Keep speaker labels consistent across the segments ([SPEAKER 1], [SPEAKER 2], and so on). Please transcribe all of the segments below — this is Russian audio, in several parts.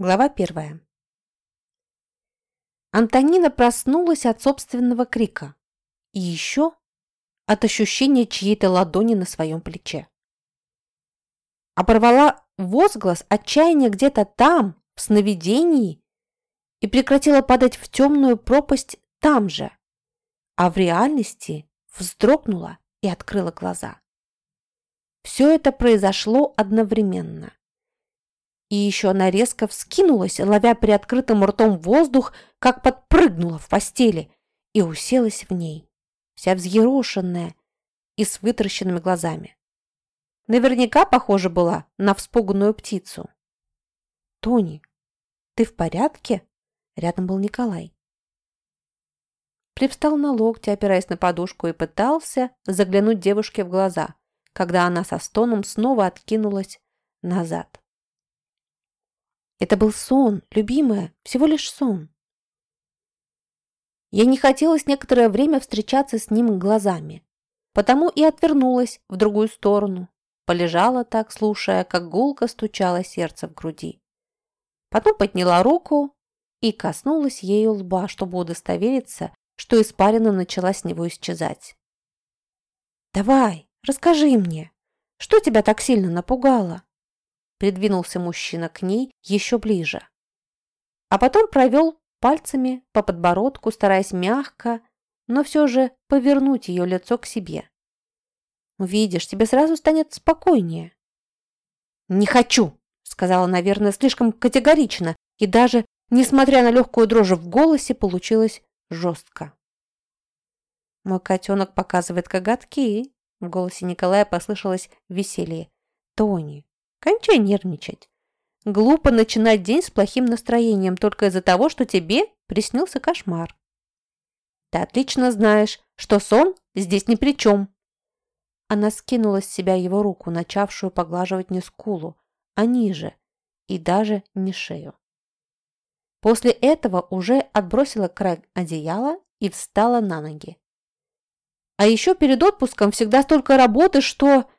[SPEAKER 1] Глава первая. Антонина проснулась от собственного крика и еще от ощущения чьей-то ладони на своем плече. Оборвала возглас отчаяния где-то там, в сновидении, и прекратила падать в темную пропасть там же, а в реальности вздрогнула и открыла глаза. Все это произошло одновременно. И еще она резко вскинулась, ловя приоткрытым ртом воздух, как подпрыгнула в постели и уселась в ней, вся взъерошенная и с вытаращенными глазами. Наверняка похожа была на вспуганную птицу. «Тони, ты в порядке?» Рядом был Николай. Привстал на локте, опираясь на подушку, и пытался заглянуть девушке в глаза, когда она со стоном снова откинулась назад. Это был сон, любимая, всего лишь сон. Я не хотела с некоторое время встречаться с ним глазами, потому и отвернулась в другую сторону, полежала так, слушая, как гулко стучало сердце в груди. Потом подняла руку и коснулась ею лба, чтобы удостовериться, что испарина начала с него исчезать. «Давай, расскажи мне, что тебя так сильно напугало?» Придвинулся мужчина к ней еще ближе. А потом провел пальцами по подбородку, стараясь мягко, но все же повернуть ее лицо к себе. «Увидишь, тебе сразу станет спокойнее». «Не хочу!» — сказала, наверное, слишком категорично, и даже, несмотря на легкую дрожь в голосе, получилось жестко. «Мой котенок показывает коготки», — в голосе Николая послышалось веселье. «Тони, Кончай нервничать. Глупо начинать день с плохим настроением только из-за того, что тебе приснился кошмар. Ты отлично знаешь, что сон здесь ни при чем. Она скинула с себя его руку, начавшую поглаживать не скулу, а ниже, и даже не шею. После этого уже отбросила край одеяла и встала на ноги. А еще перед отпуском всегда столько работы, что...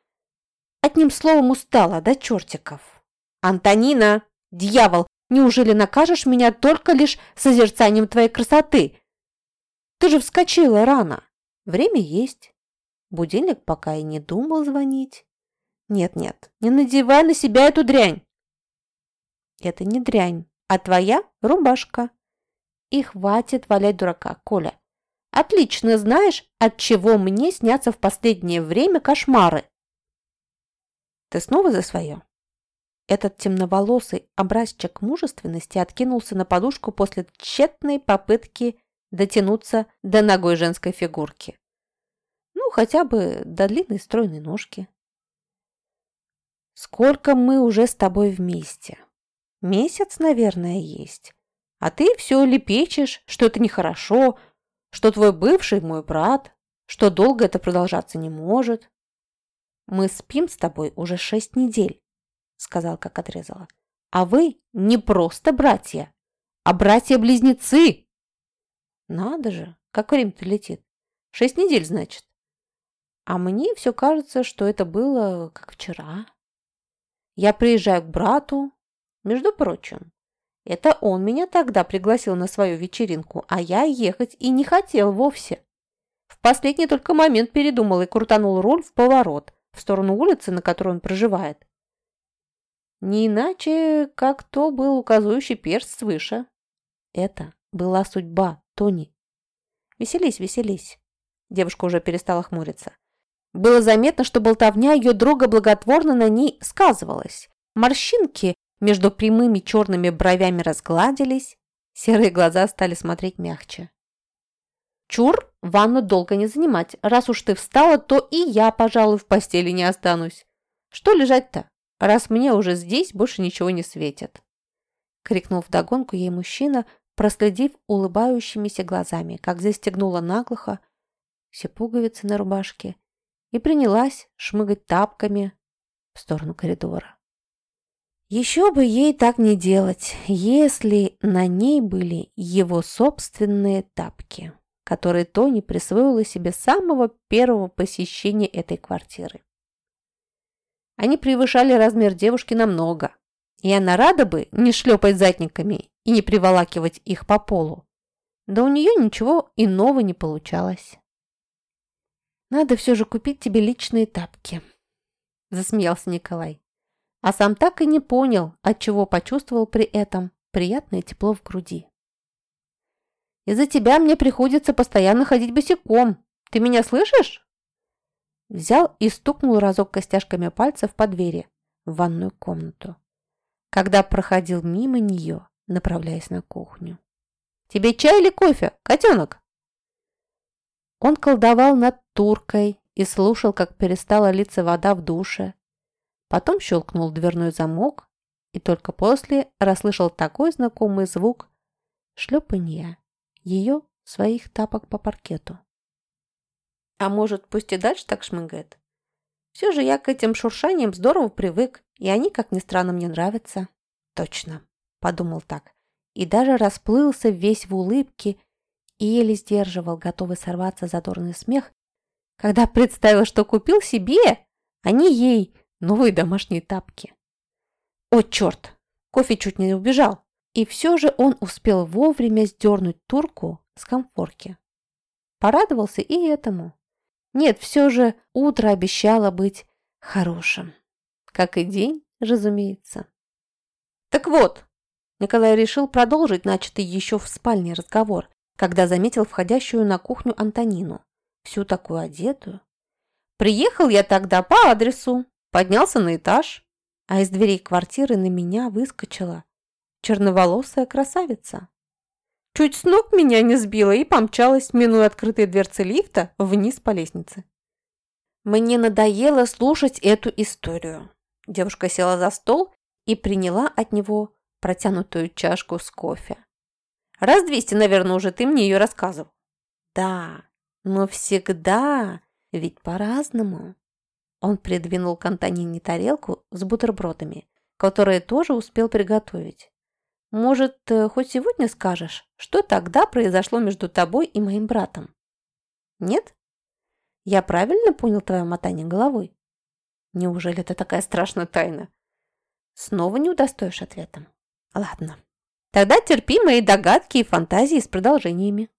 [SPEAKER 1] Одним словом, устала до чертиков. «Антонина! Дьявол! Неужели накажешь меня только лишь созерцанием твоей красоты? Ты же вскочила рано. Время есть. Будильник пока и не думал звонить. Нет-нет, не надевай на себя эту дрянь. Это не дрянь, а твоя рубашка. И хватит валять дурака, Коля. Отлично знаешь, от чего мне снятся в последнее время кошмары. Ты снова за свое?» Этот темноволосый образчик мужественности откинулся на подушку после тщетной попытки дотянуться до ногой женской фигурки. Ну, хотя бы до длинной стройной ножки. «Сколько мы уже с тобой вместе? Месяц, наверное, есть. А ты все лепечешь, что это нехорошо, что твой бывший мой брат, что долго это продолжаться не может. «Мы спим с тобой уже шесть недель», — сказал, как отрезала. «А вы не просто братья, а братья-близнецы!» «Надо же, как время-то летит. Шесть недель, значит. А мне все кажется, что это было как вчера. Я приезжаю к брату, между прочим. Это он меня тогда пригласил на свою вечеринку, а я ехать и не хотел вовсе. В последний только момент передумал и крутанул руль в поворот в сторону улицы, на которой он проживает. Не иначе, как то был указывающий перст свыше. Это была судьба Тони. Веселись, веселись. Девушка уже перестала хмуриться. Было заметно, что болтовня ее друга благотворно на ней сказывалась. Морщинки между прямыми черными бровями разгладились, серые глаза стали смотреть мягче. Чур, ванну долго не занимать. Раз уж ты встала, то и я, пожалуй, в постели не останусь. Что лежать-то, раз мне уже здесь больше ничего не светит?» Крикнул вдогонку ей мужчина, проследив улыбающимися глазами, как застегнула наглухо все пуговицы на рубашке и принялась шмыгать тапками в сторону коридора. Еще бы ей так не делать, если на ней были его собственные тапки который Тони присвоила себе с самого первого посещения этой квартиры. Они превышали размер девушки намного, И она рада бы не шлепать задниками и не приволакивать их по полу. Да у нее ничего иного не получалось. «Надо все же купить тебе личные тапки», – засмеялся Николай. А сам так и не понял, отчего почувствовал при этом приятное тепло в груди. «Из-за тебя мне приходится постоянно ходить босиком. Ты меня слышишь?» Взял и стукнул разок костяшками пальцев по двери в ванную комнату, когда проходил мимо нее, направляясь на кухню. «Тебе чай или кофе, котенок?» Он колдовал над туркой и слушал, как перестала литься вода в душе. Потом щелкнул дверной замок и только после расслышал такой знакомый звук шлепанья ее своих тапок по паркету. А может, пусть и дальше так шмыгает? Все же я к этим шуршаниям здорово привык, и они, как ни странно, мне нравятся. Точно, подумал так. И даже расплылся весь в улыбке и еле сдерживал, готовый сорваться задорный смех, когда представил, что купил себе, а не ей, новые домашние тапки. О, черт! Кофе чуть не убежал. И все же он успел вовремя сдернуть турку с комфорки. Порадовался и этому. Нет, все же утро обещало быть хорошим. Как и день, разумеется. Так вот, Николай решил продолжить начатый еще в спальне разговор, когда заметил входящую на кухню Антонину, всю такую одетую. Приехал я тогда по адресу, поднялся на этаж, а из дверей квартиры на меня выскочила черноволосая красавица. Чуть с ног меня не сбила и помчалась, минуя открытые дверцы лифта, вниз по лестнице. Мне надоело слушать эту историю. Девушка села за стол и приняла от него протянутую чашку с кофе. Раз двести, наверное, уже ты мне ее рассказывал. Да, но всегда, ведь по-разному. Он придвинул к Антонине тарелку с бутербродами, которые тоже успел приготовить. Может, э, хоть сегодня скажешь, что тогда произошло между тобой и моим братом? Нет? Я правильно понял твое мотание головой? Неужели это такая страшная тайна? Снова не удостоишь ответом? Ладно. Тогда терпи мои догадки и фантазии с продолжениями.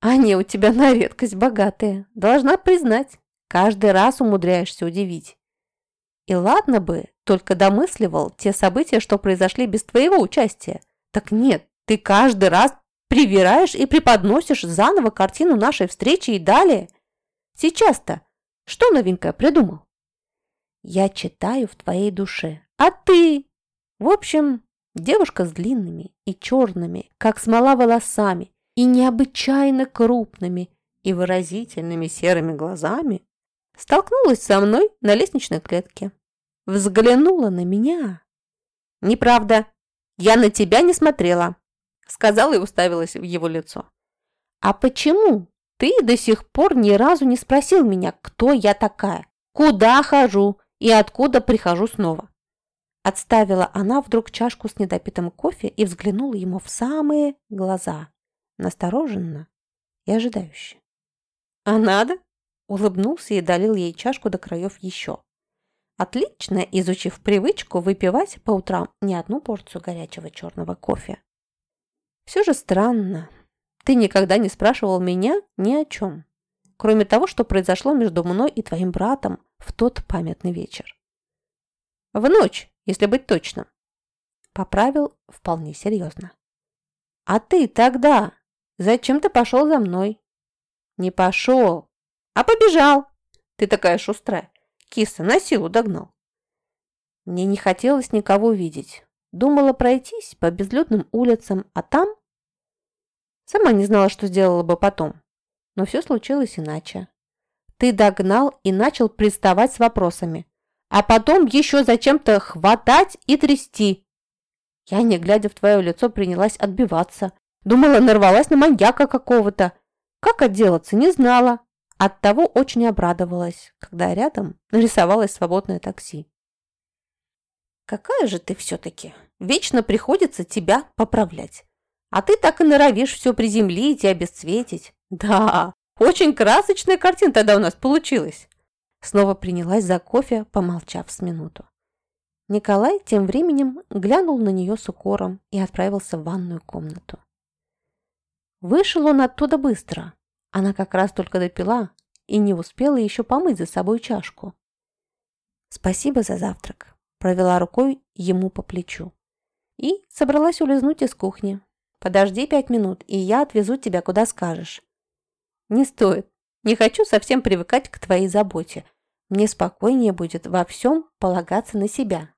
[SPEAKER 1] Они у тебя на редкость богатые. Должна признать, каждый раз умудряешься удивить. И ладно бы, только домысливал те события, что произошли без твоего участия. Так нет, ты каждый раз привираешь и преподносишь заново картину нашей встречи и далее. Сейчас-то что новенькое придумал? Я читаю в твоей душе, а ты? В общем, девушка с длинными и черными, как смола волосами, и необычайно крупными и выразительными серыми глазами столкнулась со мной на лестничной клетке взглянула на меня. «Неправда. Я на тебя не смотрела», — сказала и уставилась в его лицо. «А почему ты до сих пор ни разу не спросил меня, кто я такая, куда хожу и откуда прихожу снова?» Отставила она вдруг чашку с недопитым кофе и взглянула ему в самые глаза, настороженно и ожидающе. «А надо?» — улыбнулся и долил ей чашку до краев еще отлично изучив привычку выпивать по утрам не одну порцию горячего черного кофе. Все же странно. Ты никогда не спрашивал меня ни о чем, кроме того, что произошло между мной и твоим братом в тот памятный вечер. В ночь, если быть точным. Поправил вполне серьезно. А ты тогда зачем ты пошел за мной? Не пошел, а побежал. Ты такая шустрая. Киса на силу догнал. Мне не хотелось никого видеть. Думала пройтись по безлюдным улицам, а там... Сама не знала, что сделала бы потом. Но все случилось иначе. Ты догнал и начал приставать с вопросами. А потом еще зачем-то хватать и трясти. Я, не глядя в твое лицо, принялась отбиваться. Думала, нарвалась на маньяка какого-то. Как отделаться, не знала. Оттого очень обрадовалась, когда рядом нарисовалось свободное такси. «Какая же ты все-таки! Вечно приходится тебя поправлять. А ты так и норовишь все приземлить и обесцветить. Да, очень красочная картина тогда у нас получилась!» Снова принялась за кофе, помолчав с минуту. Николай тем временем глянул на нее с укором и отправился в ванную комнату. Вышел он оттуда быстро. Она как раз только допила и не успела еще помыть за собой чашку. «Спасибо за завтрак», – провела рукой ему по плечу. И собралась улизнуть из кухни. «Подожди пять минут, и я отвезу тебя куда скажешь». «Не стоит. Не хочу совсем привыкать к твоей заботе. Мне спокойнее будет во всем полагаться на себя».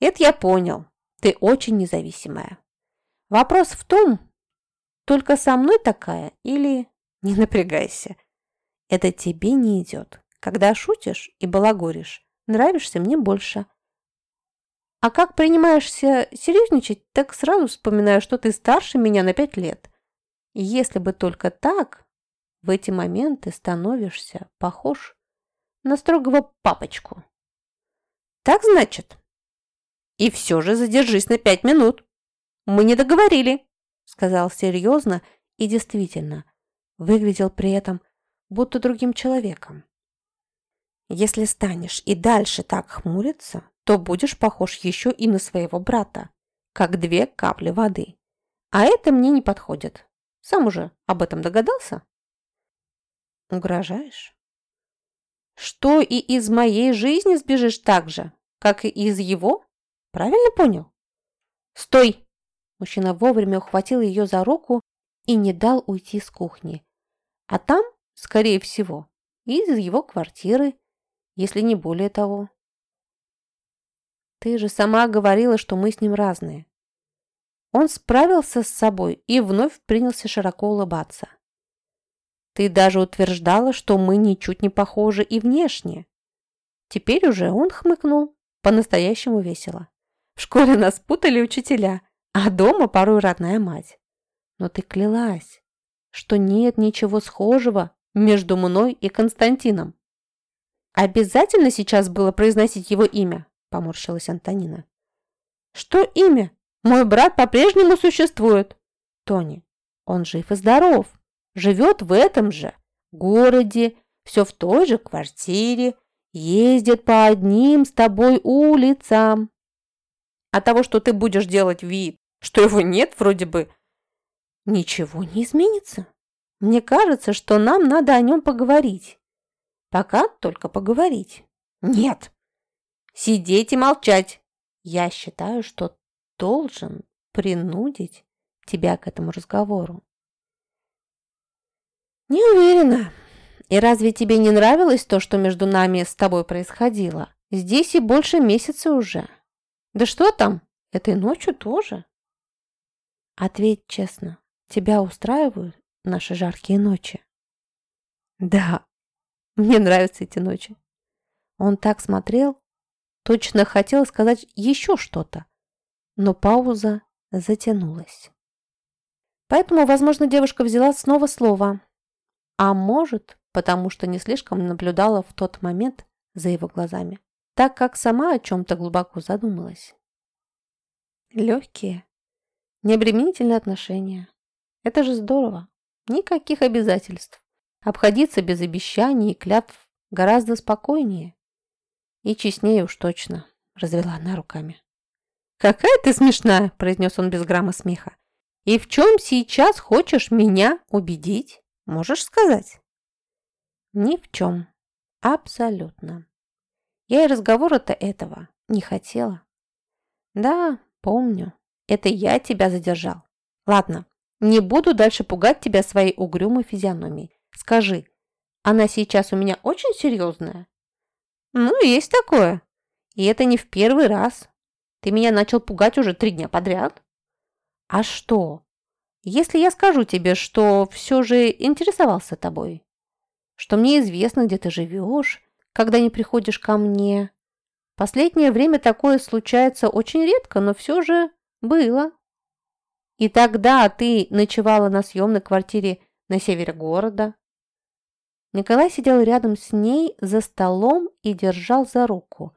[SPEAKER 1] Это я понял. Ты очень независимая. Вопрос в том, только со мной такая или... Не напрягайся. Это тебе не идет. Когда шутишь и балагуришь, нравишься мне больше. А как принимаешься серьезничать, так сразу вспоминаю, что ты старше меня на пять лет. если бы только так, в эти моменты становишься похож на строгого папочку. Так значит? И все же задержись на пять минут. Мы не договорили, сказал серьезно и действительно выглядел при этом будто другим человеком. Если станешь и дальше так хмуриться, то будешь похож еще и на своего брата, как две капли воды. А это мне не подходит. Сам уже об этом догадался? Угрожаешь? Что и из моей жизни сбежишь так же, как и из его? Правильно понял? Стой! Мужчина вовремя ухватил ее за руку и не дал уйти с кухни. А там, скорее всего, из его квартиры, если не более того. Ты же сама говорила, что мы с ним разные. Он справился с собой и вновь принялся широко улыбаться. Ты даже утверждала, что мы ничуть не похожи и внешне. Теперь уже он хмыкнул, по-настоящему весело. В школе нас путали учителя, а дома порой родная мать. Но ты клялась, что нет ничего схожего между мной и Константином. Обязательно сейчас было произносить его имя, поморщилась Антонина. Что имя? Мой брат по-прежнему существует. Тони, он жив и здоров, живет в этом же городе, все в той же квартире, ездит по одним с тобой улицам. От того, что ты будешь делать вид, что его нет вроде бы, ничего не изменится. Мне кажется, что нам надо о нем поговорить. Пока только поговорить. Нет. Сидеть и молчать. Я считаю, что должен принудить тебя к этому разговору. Не уверена. И разве тебе не нравилось то, что между нами с тобой происходило? Здесь и больше месяца уже. Да что там, этой ночью тоже. Ответь честно, тебя устраивают наши жаркие ночи? Да, мне нравятся эти ночи. Он так смотрел, точно хотел сказать еще что-то, но пауза затянулась. Поэтому, возможно, девушка взяла снова слово. А может, потому что не слишком наблюдала в тот момент за его глазами так как сама о чем-то глубоко задумалась. Легкие, необременительные отношения. Это же здорово. Никаких обязательств. Обходиться без обещаний и клятв гораздо спокойнее. И честнее уж точно, развела она руками. «Какая ты смешная!» – произнес он без грамма смеха. «И в чем сейчас хочешь меня убедить? Можешь сказать?» «Ни в чем. Абсолютно. Я и разговора-то этого не хотела. Да, помню. Это я тебя задержал. Ладно, не буду дальше пугать тебя своей угрюмой физиономией. Скажи, она сейчас у меня очень серьезная? Ну, есть такое. И это не в первый раз. Ты меня начал пугать уже три дня подряд. А что, если я скажу тебе, что все же интересовался тобой? Что мне известно, где ты живешь, когда не приходишь ко мне. Последнее время такое случается очень редко, но все же было. И тогда ты ночевала на съемной квартире на севере города. Николай сидел рядом с ней за столом и держал за руку.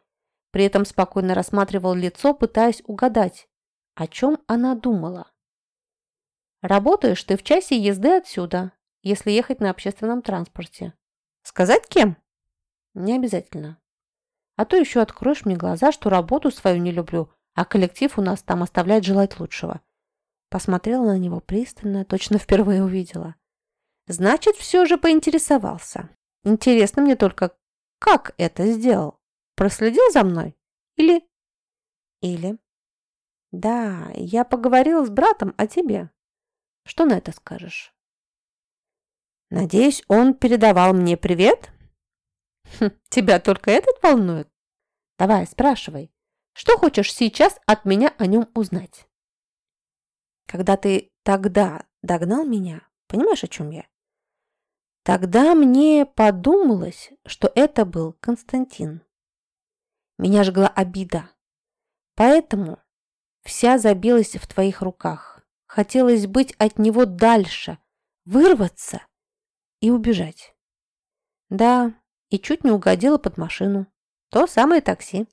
[SPEAKER 1] При этом спокойно рассматривал лицо, пытаясь угадать, о чем она думала. «Работаешь ты в часе езды отсюда, если ехать на общественном транспорте. Сказать кем?» Не обязательно. А то еще откроешь мне глаза, что работу свою не люблю, а коллектив у нас там оставляет желать лучшего. Посмотрела на него пристально, точно впервые увидела. Значит, все же поинтересовался. Интересно мне только, как это сделал? Проследил за мной? Или... Или... Да, я поговорила с братом о тебе. Что на это скажешь? Надеюсь, он передавал мне привет? Хм, тебя только этот волнует? Давай, спрашивай. Что хочешь сейчас от меня о нем узнать? Когда ты тогда догнал меня, понимаешь, о чем я? Тогда мне подумалось, что это был Константин. Меня жгла обида. Поэтому вся забилась в твоих руках. Хотелось быть от него дальше, вырваться и убежать. Да, и чуть не угодила под машину. То самое такси.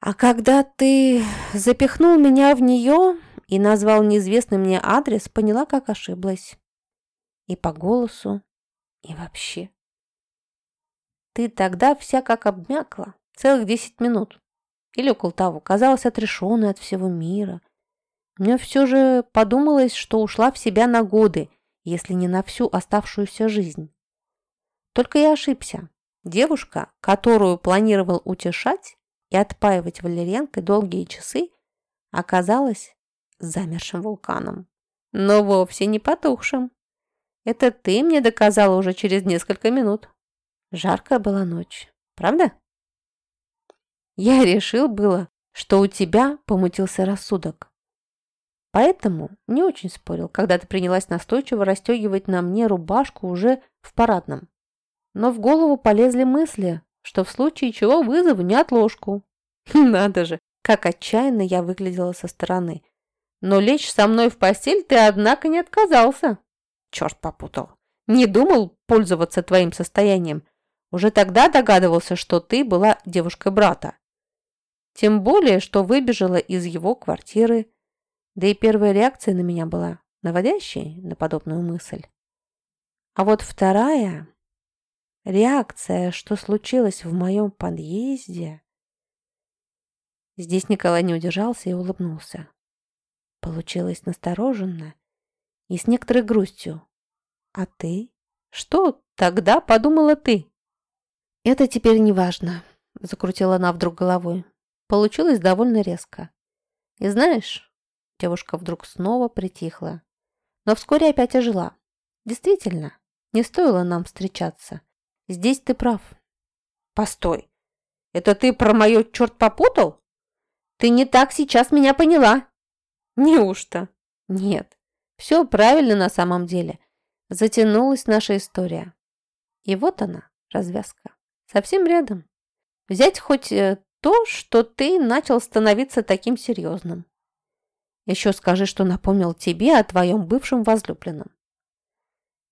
[SPEAKER 1] А когда ты запихнул меня в нее и назвал неизвестный мне адрес, поняла, как ошиблась. И по голосу, и вообще. Ты тогда вся как обмякла, целых десять минут. Или около того, казалась отрешенной от всего мира. Мне все же подумалось, что ушла в себя на годы, если не на всю оставшуюся жизнь. Только я ошибся. Девушка, которую планировал утешать и отпаивать валерьянкой долгие часы, оказалась замершим вулканом, но вовсе не потухшим. Это ты мне доказала уже через несколько минут. Жаркая была ночь, правда? Я решил было, что у тебя помутился рассудок. Поэтому не очень спорил, когда ты принялась настойчиво расстегивать на мне рубашку уже в парадном. Но в голову полезли мысли, что в случае чего вызову не отложку. Надо же, как отчаянно я выглядела со стороны. Но лечь со мной в постель ты, однако, не отказался. Черт попутал. Не думал пользоваться твоим состоянием. Уже тогда догадывался, что ты была девушкой брата. Тем более, что выбежала из его квартиры. Да и первая реакция на меня была наводящей на подобную мысль. А вот вторая реакция, что случилось в моем подъезде... Здесь Николай не удержался и улыбнулся. Получилось настороженно и с некоторой грустью. «А ты? Что тогда подумала ты?» «Это теперь не важно», — закрутила она вдруг головой. Получилось довольно резко. «И знаешь...» Девушка вдруг снова притихла, но вскоре опять ожила. «Действительно, не стоило нам встречаться. Здесь ты прав». «Постой! Это ты про мое черт попутал? Ты не так сейчас меня поняла!» «Неужто?» «Нет, все правильно на самом деле. Затянулась наша история. И вот она, развязка. Совсем рядом. Взять хоть э, то, что ты начал становиться таким серьезным. Еще скажи, что напомнил тебе о твоем бывшем возлюбленном.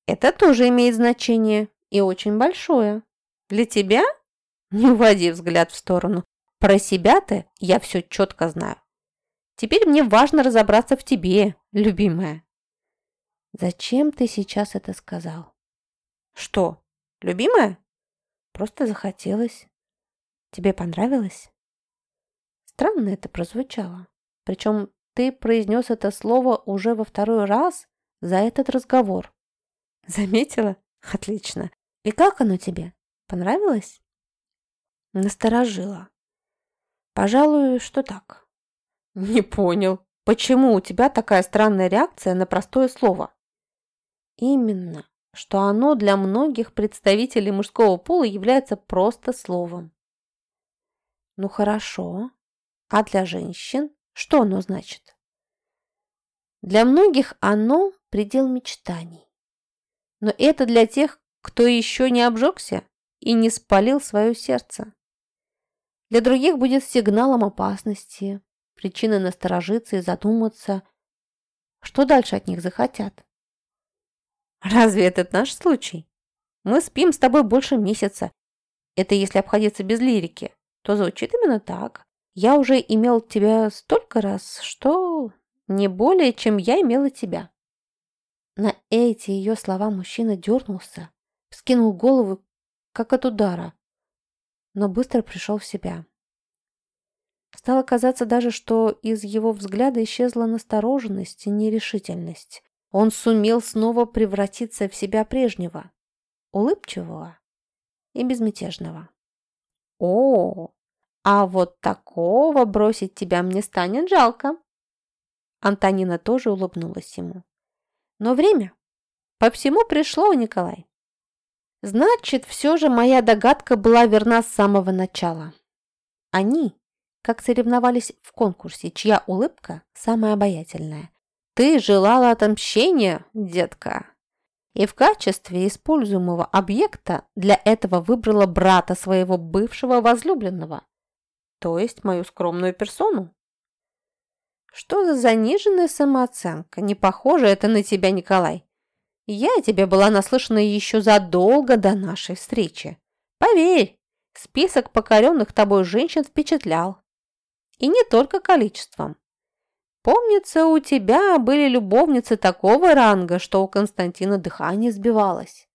[SPEAKER 1] Это тоже имеет значение и очень большое. Для тебя? Не уводи взгляд в сторону. Про себя-то я все четко знаю. Теперь мне важно разобраться в тебе, любимая. Зачем ты сейчас это сказал? Что, любимая? Просто захотелось. Тебе понравилось? Странно это прозвучало. Причем ты произнес это слово уже во второй раз за этот разговор. Заметила? Отлично. И как оно тебе? Понравилось? Насторожила. Пожалуй, что так. Не понял, почему у тебя такая странная реакция на простое слово? Именно, что оно для многих представителей мужского пола является просто словом. Ну хорошо, а для женщин что оно значит? Для многих оно – предел мечтаний. Но это для тех, кто еще не обжегся и не спалил свое сердце. Для других будет сигналом опасности, причиной насторожиться и задуматься, что дальше от них захотят. Разве это наш случай? Мы спим с тобой больше месяца. Это если обходиться без лирики, то звучит именно так. Я уже имел тебя столько раз, что не более, чем я имела тебя. На эти ее слова мужчина дернулся, вскинул голову, как от удара. но быстро пришел в себя. Стало казаться даже, что из его взгляда исчезла настороженность и нерешительность. Он сумел снова превратиться в себя прежнего, улыбчивого и безмятежного. «О, а вот такого бросить тебя мне станет жалко!» Антонина тоже улыбнулась ему. «Но время по всему пришло, Николай. Значит, все же моя догадка была верна с самого начала. Они, как соревновались в конкурсе, чья улыбка самая обаятельная. Ты желала отомщения, детка. И в качестве используемого объекта для этого выбрала брата своего бывшего возлюбленного, то есть мою скромную персону. Что за заниженная самооценка? Не похоже это на тебя, Николай. Я тебе была наслышана еще задолго до нашей встречи. Поверь, список покоренных тобой женщин впечатлял. И не только количеством. Помнится, у тебя были любовницы такого ранга, что у Константина дыхание сбивалось.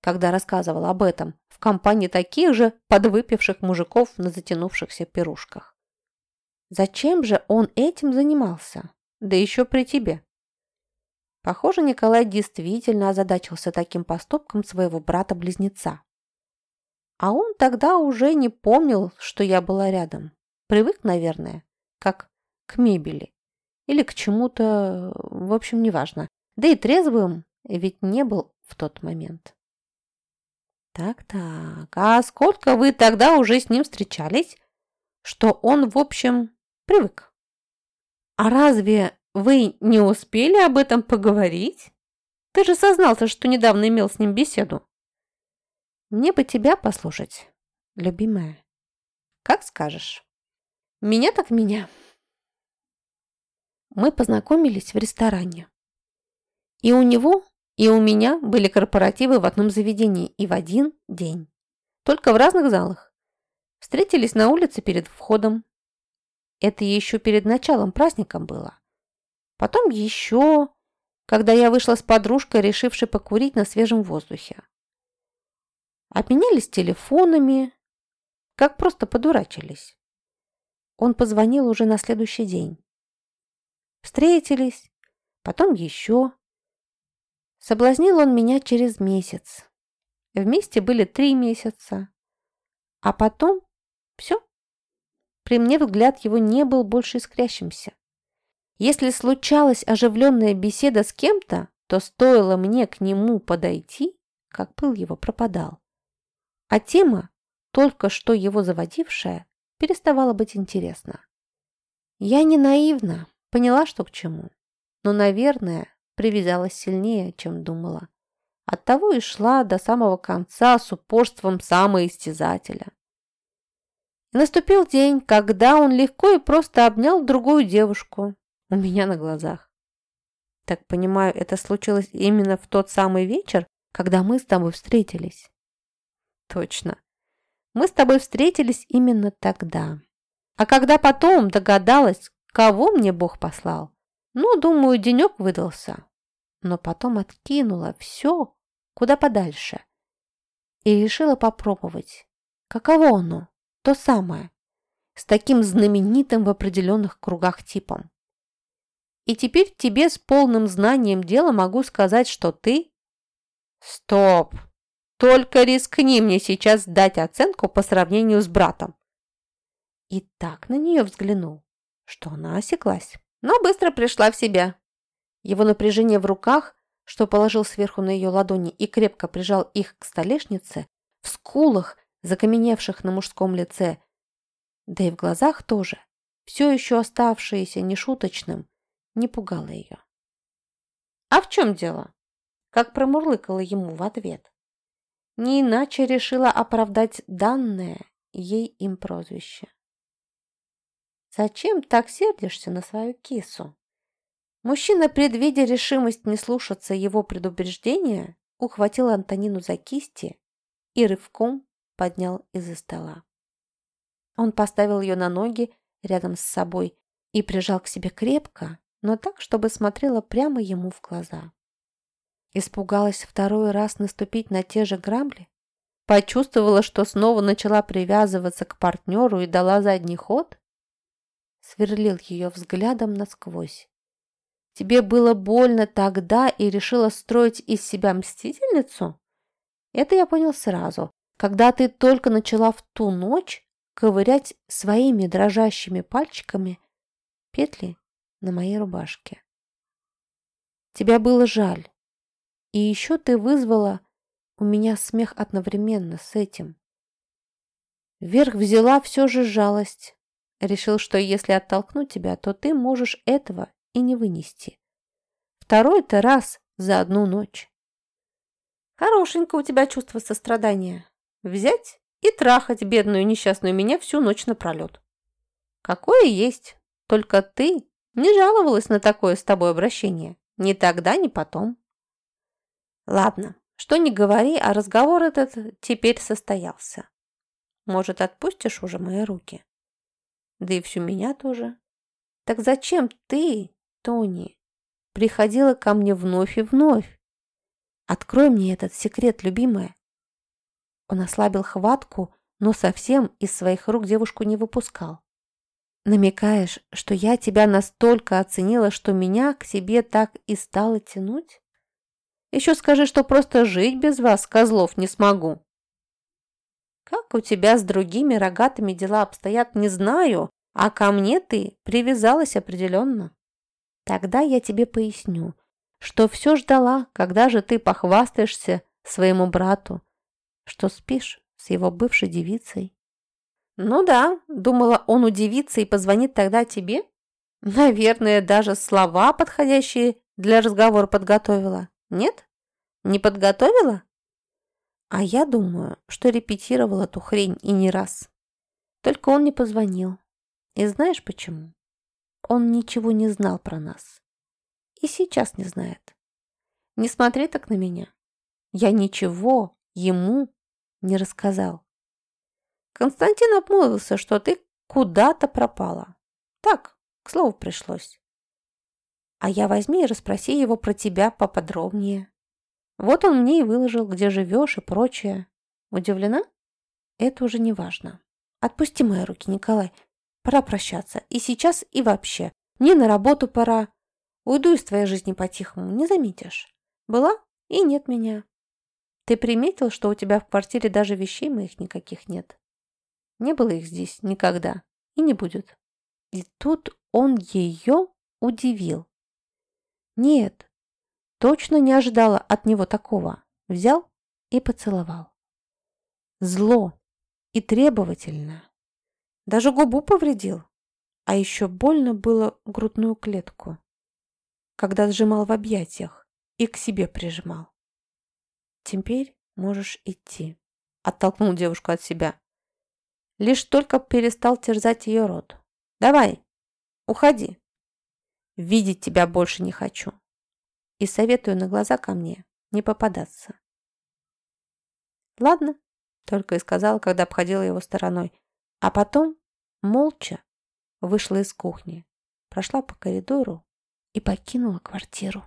[SPEAKER 1] Когда рассказывал об этом в компании таких же подвыпивших мужиков на затянувшихся пирушках. Зачем же он этим занимался? Да еще при тебе. Похоже, Николай действительно озадачился таким поступком своего брата-близнеца. А он тогда уже не помнил, что я была рядом. Привык, наверное, как к мебели. Или к чему-то, в общем, неважно. Да и трезвым ведь не был в тот момент. Так-так, а сколько вы тогда уже с ним встречались, что он, в общем, привык? А разве вы не успели об этом поговорить? Ты же сознался, что недавно имел с ним беседу. Мне бы тебя послушать, любимая. Как скажешь. Меня так меня. Мы познакомились в ресторане. И у него, и у меня были корпоративы в одном заведении и в один день. Только в разных залах. Встретились на улице перед входом. Это еще перед началом праздника было. Потом еще, когда я вышла с подружкой, решившей покурить на свежем воздухе. Обменялись телефонами, как просто подурачились. Он позвонил уже на следующий день. Встретились, потом еще. Соблазнил он меня через месяц. Вместе были три месяца. А потом все. При мне взгляд его не был больше искрящимся. Если случалась оживленная беседа с кем-то, то стоило мне к нему подойти, как пыл его пропадал. А тема, только что его заводившая, переставала быть интересна. Я не наивна, поняла, что к чему, но, наверное, привязалась сильнее, чем думала. Оттого и шла до самого конца с упорством самоистязателя. наступил день, когда он легко и просто обнял другую девушку, у меня на глазах. Так понимаю, это случилось именно в тот самый вечер, когда мы с тобой встретились? Точно. Мы с тобой встретились именно тогда. А когда потом догадалась, кого мне Бог послал, ну, думаю, денек выдался. Но потом откинула все куда подальше и решила попробовать. Каково оно? То самое. С таким знаменитым в определенных кругах типом. И теперь тебе с полным знанием дела могу сказать, что ты... Стоп! Только рискни мне сейчас дать оценку по сравнению с братом. И так на нее взглянул, что она осеклась, но быстро пришла в себя. Его напряжение в руках, что положил сверху на ее ладони и крепко прижал их к столешнице, в скулах, закаменевших на мужском лице, да и в глазах тоже, все еще оставшиеся нешуточным, не пугало ее. «А в чем дело?» Как промурлыкала ему в ответ. Не иначе решила оправдать данное ей им прозвище. «Зачем так сердишься на свою кису?» Мужчина, предвидя решимость не слушаться его предупреждения, ухватил Антонину за кисти и рывком поднял из-за стола. Он поставил ее на ноги рядом с собой и прижал к себе крепко, но так, чтобы смотрела прямо ему в глаза. Испугалась второй раз наступить на те же грабли? Почувствовала, что снова начала привязываться к партнеру и дала задний ход? Сверлил ее взглядом насквозь. Тебе было больно тогда и решила строить из себя мстительницу? Это я понял сразу, когда ты только начала в ту ночь ковырять своими дрожащими пальчиками петли на моей рубашке. Тебя было жаль. И еще ты вызвала у меня смех одновременно с этим. Вверх взяла все же жалость. Решил, что если оттолкнуть тебя, то ты можешь этого и не вынести. Второй-то раз за одну ночь. Хорошенько у тебя чувство сострадания. Взять и трахать бедную несчастную меня всю ночь напролет. Какое есть. Только ты не жаловалась на такое с тобой обращение. Ни тогда, ни потом. Ладно, что не говори, а разговор этот теперь состоялся. Может, отпустишь уже мои руки? Да и всю меня тоже. Так зачем ты, Тони, приходила ко мне вновь и вновь? Открой мне этот секрет, любимая. Он ослабил хватку, но совсем из своих рук девушку не выпускал. Намекаешь, что я тебя настолько оценила, что меня к себе так и стало тянуть? Еще скажи, что просто жить без вас, козлов, не смогу. Как у тебя с другими рогатыми дела обстоят, не знаю, а ко мне ты привязалась определенно. Тогда я тебе поясню, что все ждала, когда же ты похвастаешься своему брату, что спишь с его бывшей девицей. Ну да, думала, он удивится и позвонит тогда тебе. Наверное, даже слова подходящие для разговора подготовила. Нет? Не подготовила? А я думаю, что репетировала ту хрень и не раз. Только он не позвонил. И знаешь почему? Он ничего не знал про нас. И сейчас не знает. Не смотри так на меня. Я ничего ему не рассказал. Константин обмолвился, что ты куда-то пропала. Так, к слову пришлось. А я возьми и расспроси его про тебя поподробнее. Вот он мне и выложил, где живешь и прочее. Удивлена? Это уже не важно. Отпусти мои руки, Николай. Пора прощаться. И сейчас, и вообще. Мне на работу пора. Уйду из твоей жизни по-тихому, не заметишь. Была и нет меня. Ты приметил, что у тебя в квартире даже вещей моих никаких нет? Не было их здесь никогда и не будет. И тут он ее удивил. Нет, точно не ожидала от него такого. Взял и поцеловал. Зло и требовательно. Даже губу повредил. А еще больно было грудную клетку, когда сжимал в объятиях и к себе прижимал. «Теперь можешь идти», — оттолкнул девушку от себя. Лишь только перестал терзать ее рот. «Давай, уходи. Видеть тебя больше не хочу. И советую на глаза ко мне не попадаться». «Ладно», — только и сказала, когда обходила его стороной. А потом, молча, вышла из кухни, прошла по коридору и покинула квартиру.